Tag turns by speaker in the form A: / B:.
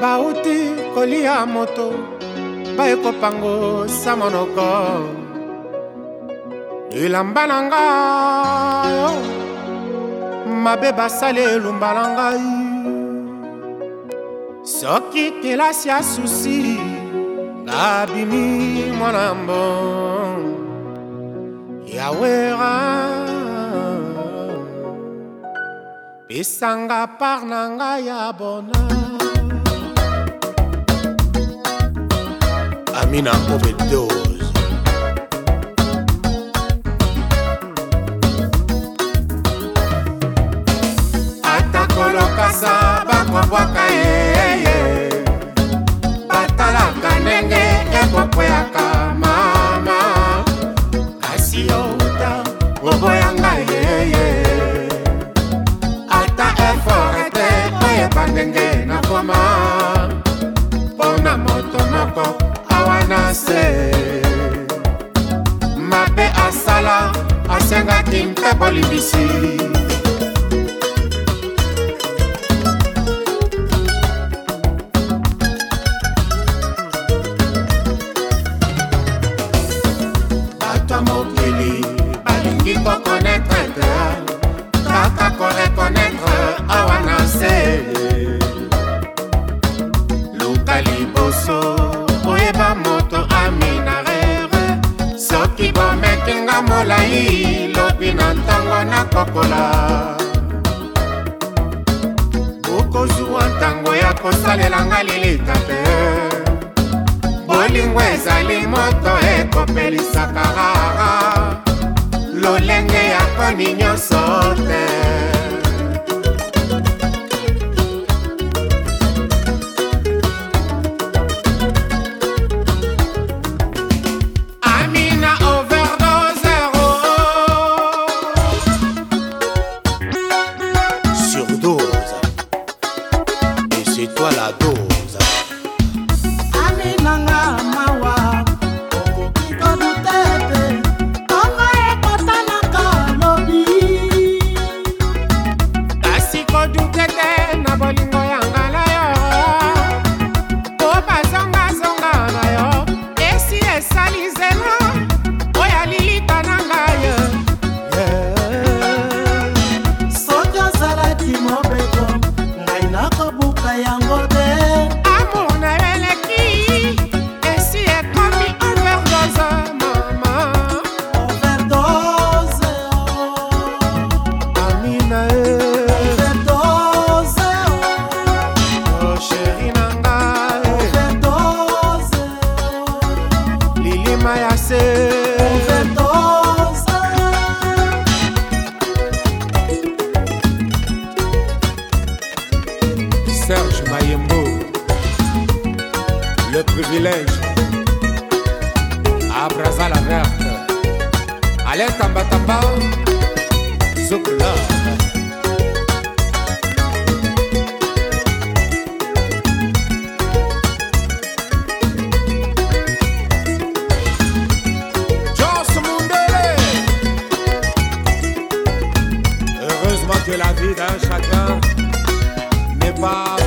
A: bauti kolia moto baekopango sa monoko elamba na ngai oh, mabe basali elumba na ngai soki kelasi ya susi nabimi mwana mbongo yawera pesanga par na ngai ya bonheur termine en overdose. atakoloka sa bakobwaka ye bolimbisi bato ya mokili balingi kokonetre te kaka korekonetre awa na se luka liboso oyeba moto aminarere soki bomekinga molai soki na ntango nakokola bokozwa ntango ya kosalela nga lilita te bolingo ezali moto ekopelisaka rara lolenge ya koni nyonso te étoile à dos. le privilège. À la verte, Allez, Tamba Tamba, Zoukla. Heureusement que la vie d'un chacun n'est pas